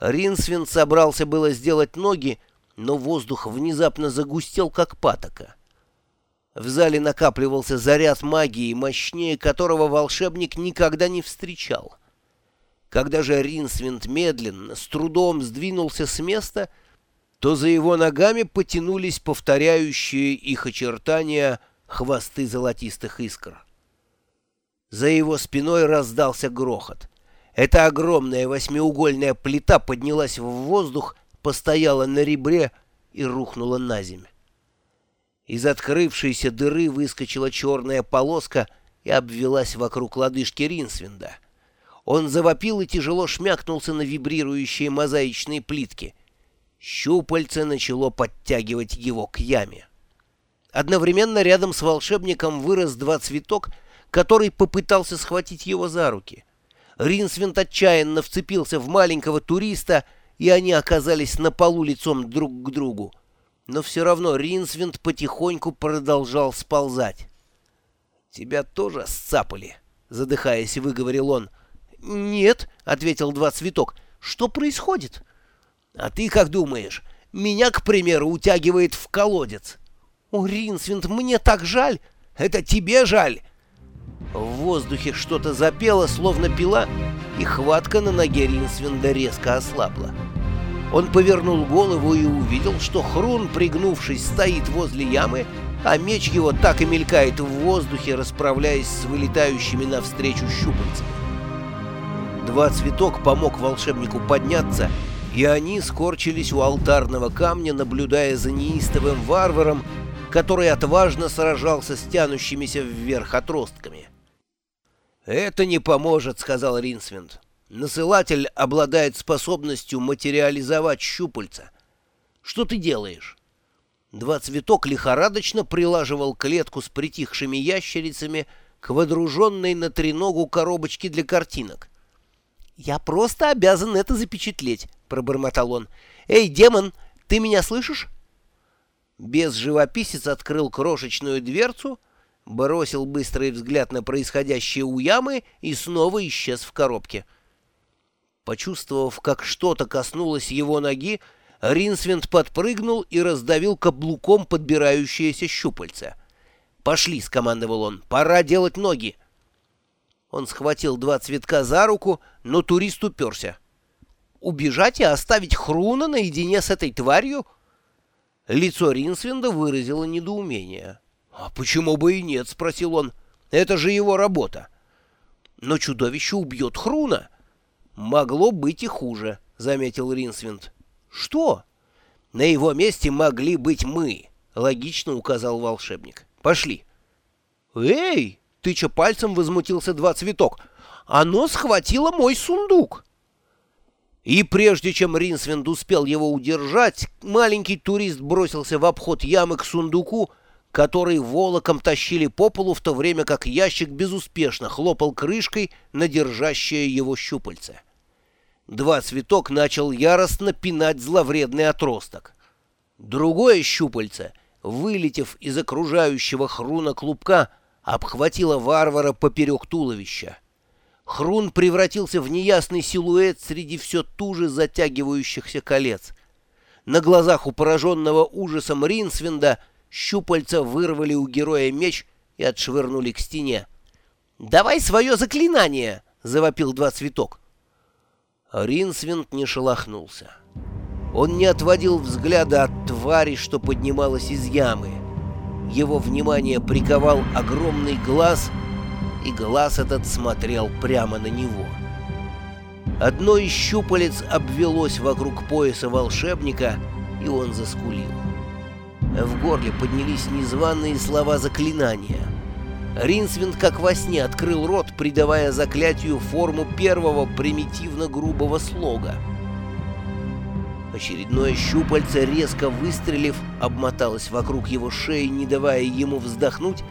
Ринсвин собрался было сделать ноги, но воздух внезапно загустел, как патока. В зале накапливался заряд магии, мощнее которого волшебник никогда не встречал. Когда же Ринсвинд медленно, с трудом сдвинулся с места, то за его ногами потянулись повторяющие их очертания хвосты золотистых искр. За его спиной раздался грохот. Эта огромная восьмиугольная плита поднялась в воздух, постояла на ребре и рухнула на землю. Из открывшейся дыры выскочила черная полоска и обвелась вокруг лодыжки Ринсвинда. Он завопил и тяжело шмякнулся на вибрирующие мозаичные плитки. Щупальце начало подтягивать его к яме. Одновременно рядом с волшебником вырос два цветок, который попытался схватить его за руки. Ринсвинд отчаянно вцепился в маленького туриста, и они оказались на полу лицом друг к другу. Но все равно Ринсвинд потихоньку продолжал сползать. «Тебя тоже сцапали?» — задыхаясь, выговорил он. «Нет», — ответил два цветок. «Что происходит?» «А ты как думаешь? Меня, к примеру, утягивает в колодец». «О, Ринсвинд, мне так жаль!» «Это тебе жаль!» В воздухе что-то запело, словно пила, и хватка на ноге Ринсвинда резко ослабла. Он повернул голову и увидел, что Хрун, пригнувшись, стоит возле ямы, а меч его так и мелькает в воздухе, расправляясь с вылетающими навстречу щупальцами. Два цветок помог волшебнику подняться, и они скорчились у алтарного камня, наблюдая за неистовым варваром, который отважно сражался с тянущимися вверх отростками. «Это не поможет», — сказал Ринсвинд. «Насылатель обладает способностью материализовать щупальца. Что ты делаешь?» Два цветок лихорадочно прилаживал клетку с притихшими ящерицами к водруженной на треногу коробочке для картинок. «Я просто обязан это запечатлеть», — пробормотал он. «Эй, демон, ты меня слышишь?» Без живописец открыл крошечную дверцу — бросил быстрый взгляд на происходящее у ямы и снова исчез в коробке. Почувствовав, как что-то коснулось его ноги, Ринсвинд подпрыгнул и раздавил каблуком подбирающееся щупальце. «Пошли!» — скомандовал он. «Пора делать ноги!» Он схватил два цветка за руку, но турист уперся. «Убежать и оставить Хруна наедине с этой тварью?» Лицо Ринсвинда выразило недоумение. «А почему бы и нет?» — спросил он. «Это же его работа». «Но чудовище убьет Хруна». «Могло быть и хуже», — заметил Ринсвинд. «Что?» «На его месте могли быть мы», — логично указал волшебник. «Пошли». «Эй!» — тыча пальцем возмутился два цветок. «Оно схватило мой сундук!» И прежде чем Ринсвинд успел его удержать, маленький турист бросился в обход ямы к сундуку, который волоком тащили по полу, в то время как ящик безуспешно хлопал крышкой на держащее его щупальце. Два цветок начал яростно пинать зловредный отросток. Другое щупальце, вылетев из окружающего хруна клубка, обхватило варвара поперек туловища. Хрун превратился в неясный силуэт среди все туже затягивающихся колец. На глазах у пораженного ужасом Ринсвинда — щупальца вырвали у героя меч и отшвырнули к стене. «Давай свое заклинание!» — завопил два цветок. Ринсвинд не шелохнулся. Он не отводил взгляда от твари, что поднималась из ямы. Его внимание приковал огромный глаз, и глаз этот смотрел прямо на него. Одно из щупалец обвелось вокруг пояса волшебника, и он заскулил. В горле поднялись незваные слова заклинания. Ринсвинд как во сне открыл рот, придавая заклятию форму первого примитивно-грубого слога. Очередное щупальце, резко выстрелив, обмоталось вокруг его шеи, не давая ему вздохнуть,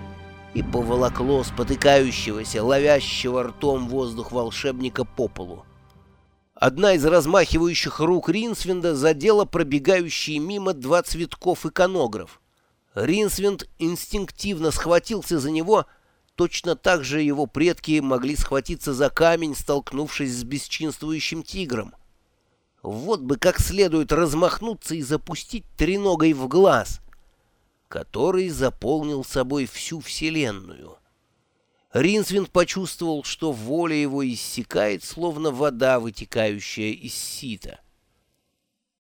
и поволокло спотыкающегося, ловящего ртом воздух волшебника по полу. Одна из размахивающих рук Ринсвинда задела пробегающие мимо два цветков иконограф. Ринсвинд инстинктивно схватился за него, точно так же его предки могли схватиться за камень, столкнувшись с бесчинствующим тигром. Вот бы как следует размахнуться и запустить треногой в глаз, который заполнил собой всю Вселенную. Ринсвинд почувствовал, что воля его иссякает, словно вода, вытекающая из сита.